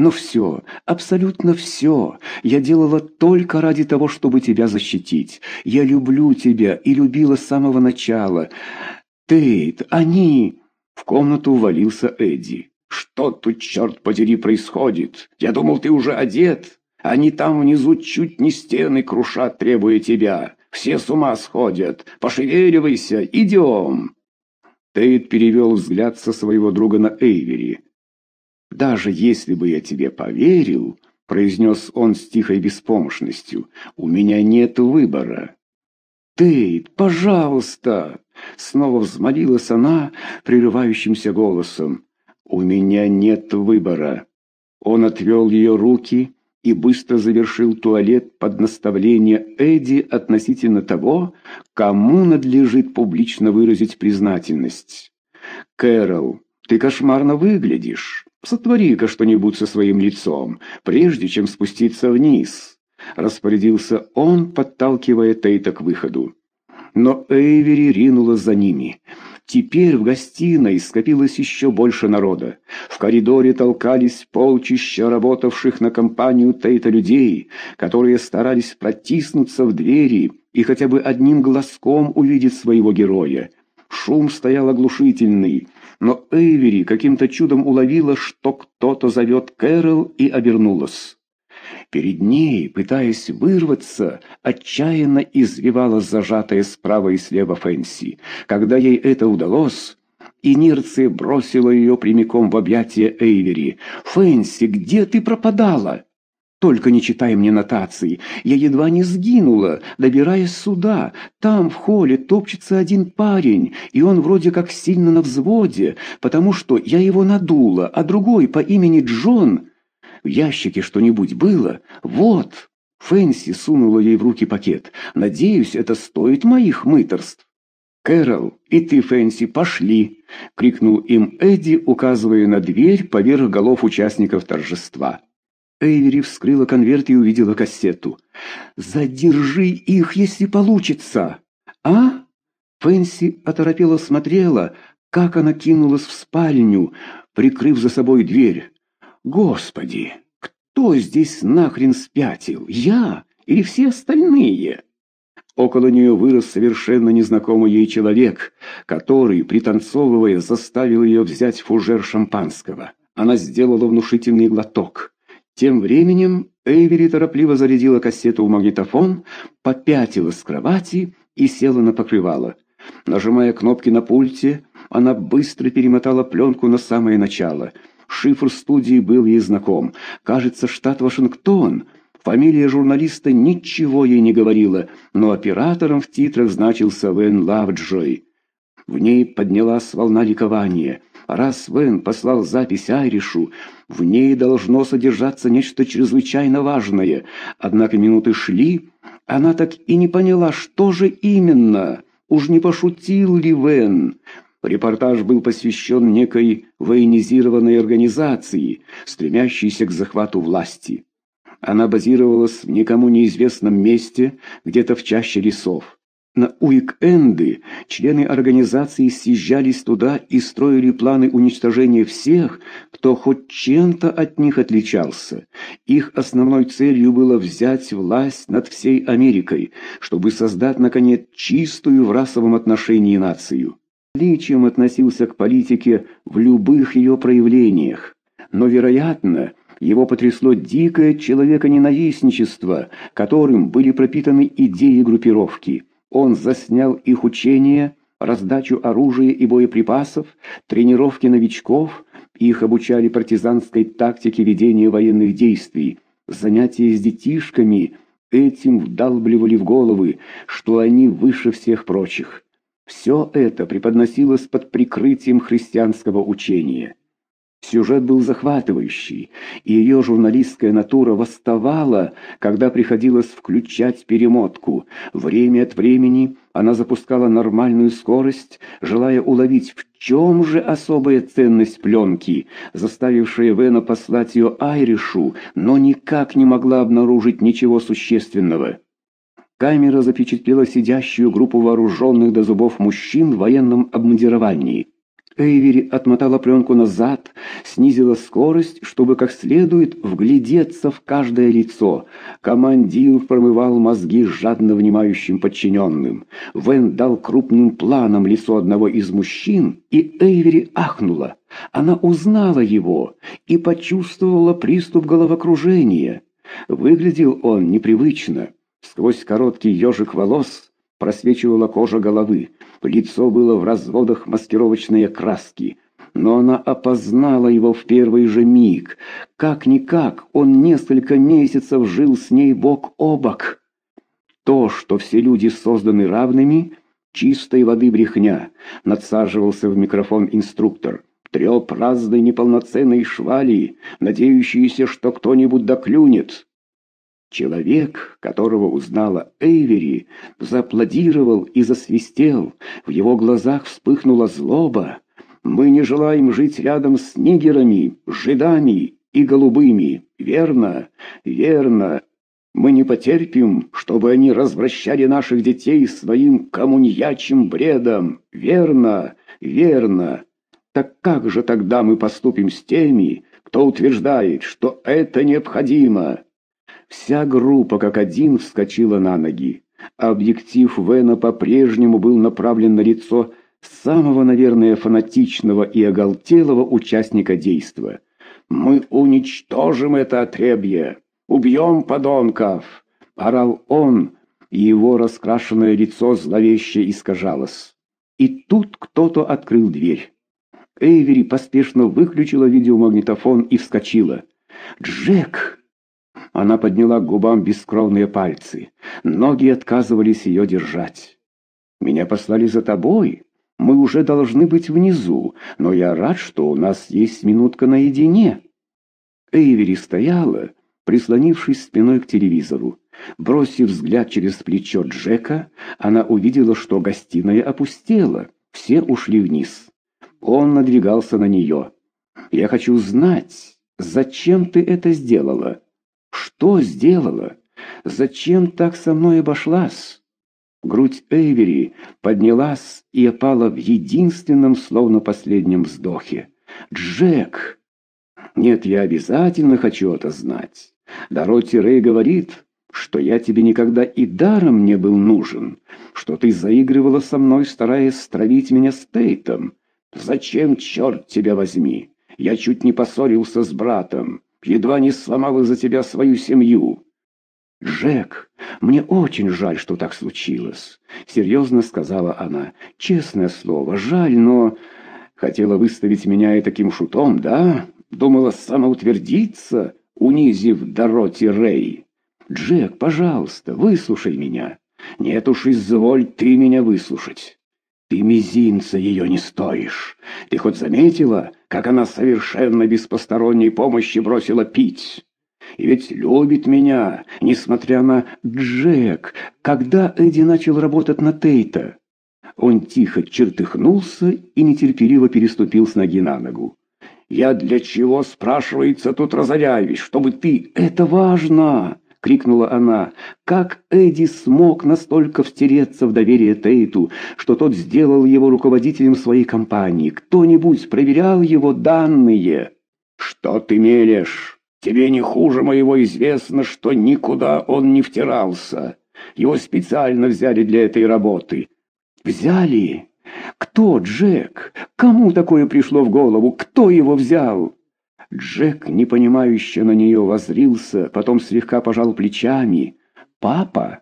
Но все, абсолютно все, я делала только ради того, чтобы тебя защитить. Я люблю тебя и любила с самого начала. Тейт, они...» В комнату увалился Эдди. «Что тут, черт подери, происходит? Я думал, ты уже одет. Они там внизу чуть не стены крушат, требуя тебя. Все с ума сходят. Пошевеливайся, идем!» Тейт перевел взгляд со своего друга на Эйвери. «Даже если бы я тебе поверил», — произнес он с тихой беспомощностью, — «у меня нет выбора». «Тейт, пожалуйста!» — снова взмолилась она прерывающимся голосом. «У меня нет выбора». Он отвел ее руки и быстро завершил туалет под наставление Эдди относительно того, кому надлежит публично выразить признательность. «Кэрол, ты кошмарно выглядишь. Сотвори-ка что-нибудь со своим лицом, прежде чем спуститься вниз», — распорядился он, подталкивая Тейта к выходу. Но Эйвери ринула за ними — Теперь в гостиной скопилось еще больше народа. В коридоре толкались полчища работавших на компанию Тейта людей, которые старались протиснуться в двери и хотя бы одним глазком увидеть своего героя. Шум стоял оглушительный, но Эйвери каким-то чудом уловила, что кто-то зовет Кэрол и обернулась. Перед ней, пытаясь вырваться, отчаянно извивалась зажатая справа и слева Фэнси. Когда ей это удалось, инерция бросила ее прямиком в объятия Эйвери. «Фэнси, где ты пропадала?» «Только не читай мне нотации. Я едва не сгинула, добираясь сюда. Там, в холле, топчется один парень, и он вроде как сильно на взводе, потому что я его надула, а другой по имени Джон...» В ящике что-нибудь было? Вот!» Фэнси сунула ей в руки пакет. «Надеюсь, это стоит моих мыторств». «Кэрол, и ты, Фэнси, пошли!» — крикнул им Эдди, указывая на дверь поверх голов участников торжества. Эйвери вскрыла конверт и увидела кассету. «Задержи их, если получится!» «А?» Фэнси оторопела смотрела, как она кинулась в спальню, прикрыв за собой дверь. Господи, кто здесь нахрен спятил? Я или все остальные? Около нее вырос совершенно незнакомый ей человек, который, пританцовывая, заставил ее взять фужер шампанского. Она сделала внушительный глоток. Тем временем Эйвери торопливо зарядила кассету в магнитофон, попятилась с кровати и села на покрывало. Нажимая кнопки на пульте, она быстро перемотала пленку на самое начало — Шифр студии был ей знаком. Кажется, штат Вашингтон. Фамилия журналиста ничего ей не говорила, но оператором в титрах значился Вен Лавджой. В ней поднялась волна ликования. Раз Вен послал запись Айришу, в ней должно содержаться нечто чрезвычайно важное. Однако минуты шли, она так и не поняла, что же именно. Уж не пошутил ли Вен? Репортаж был посвящен некой военизированной организации, стремящейся к захвату власти. Она базировалась в никому неизвестном месте, где-то в чаще лесов. На уик-энды члены организации съезжались туда и строили планы уничтожения всех, кто хоть чем-то от них отличался. Их основной целью было взять власть над всей Америкой, чтобы создать, наконец, чистую в расовом отношении нацию отличием относился к политике в любых ее проявлениях, но, вероятно, его потрясло дикое человеконенавистничество, которым были пропитаны идеи группировки. Он заснял их учения, раздачу оружия и боеприпасов, тренировки новичков, их обучали партизанской тактике ведения военных действий, занятия с детишками, этим вдалбливали в головы, что они выше всех прочих. Все это преподносилось под прикрытием христианского учения. Сюжет был захватывающий, и ее журналистская натура восставала, когда приходилось включать перемотку. Время от времени она запускала нормальную скорость, желая уловить, в чем же особая ценность пленки, заставившая Вена послать ее Айришу, но никак не могла обнаружить ничего существенного. Камера запечатлела сидящую группу вооруженных до зубов мужчин в военном обмундировании. Эйвери отмотала пленку назад, снизила скорость, чтобы как следует вглядеться в каждое лицо. Командир промывал мозги жадно внимающим подчиненным. Вен дал крупным планом лицо одного из мужчин, и Эйвери ахнула. Она узнала его и почувствовала приступ головокружения. Выглядел он непривычно. Сквозь короткий ежик волос просвечивала кожа головы. Лицо было в разводах маскировочной краски, но она опознала его в первый же миг. Как-никак, он несколько месяцев жил с ней бок о бок. То, что все люди созданы равными, чистой воды брехня, надсаживался в микрофон инструктор. Трёп разной неполноценной швали, надеющиеся, что кто-нибудь доклюнет. Человек, которого узнала Эйвери, зааплодировал и засвистел. В его глазах вспыхнула злоба. «Мы не желаем жить рядом с нигерами, жидами и голубыми. Верно, верно. Мы не потерпим, чтобы они развращали наших детей своим коммуньячим бредом. Верно, верно. Так как же тогда мы поступим с теми, кто утверждает, что это необходимо?» Вся группа как один вскочила на ноги. Объектив Вена по-прежнему был направлен на лицо самого, наверное, фанатичного и оголтелого участника действа. «Мы уничтожим это отребье! Убьем подонков!» — орал он, и его раскрашенное лицо зловеще искажалось. И тут кто-то открыл дверь. Эйвери поспешно выключила видеомагнитофон и вскочила. «Джек!» Она подняла к губам бескровные пальцы. Ноги отказывались ее держать. «Меня послали за тобой. Мы уже должны быть внизу, но я рад, что у нас есть минутка наедине». Эйвери стояла, прислонившись спиной к телевизору. Бросив взгляд через плечо Джека, она увидела, что гостиная опустела. Все ушли вниз. Он надвигался на нее. «Я хочу знать, зачем ты это сделала?» Что сделала? Зачем так со мной обошлась? Грудь Эйвери поднялась и опала в единственном, словно последнем вздохе. «Джек!» «Нет, я обязательно хочу это знать. Дороти Рэй говорит, что я тебе никогда и даром не был нужен, что ты заигрывала со мной, стараясь стравить меня с Тейтом. Зачем, черт тебя возьми? Я чуть не поссорился с братом едва не сломал из-за тебя свою семью. Джек, мне очень жаль, что так случилось, серьезно сказала она. Честное слово, жаль, но хотела выставить меня и таким шутом, да? Думала самоутвердиться, унизив Дороти Рэй. Джек, пожалуйста, выслушай меня. Нет уж, изволь ты меня выслушать. Ты мизинца ее не стоишь. Ты хоть заметила, как она совершенно без посторонней помощи бросила пить? И ведь любит меня, несмотря на Джек. Когда Эдди начал работать на Тейта? Он тихо чертыхнулся и нетерпеливо переступил с ноги на ногу. «Я для чего, спрашивается, тут разоряюсь, чтобы ты...» «Это важно!» — крикнула она. «Как Эдди смог настолько встереться в доверие Тейту, что тот сделал его руководителем своей компании? Кто-нибудь проверял его данные?» «Что ты мелешь? Тебе не хуже моего известно, что никуда он не втирался. Его специально взяли для этой работы». «Взяли? Кто, Джек? Кому такое пришло в голову? Кто его взял?» Джек, непонимающе на нее возрился, потом слегка пожал плечами. «Папа?»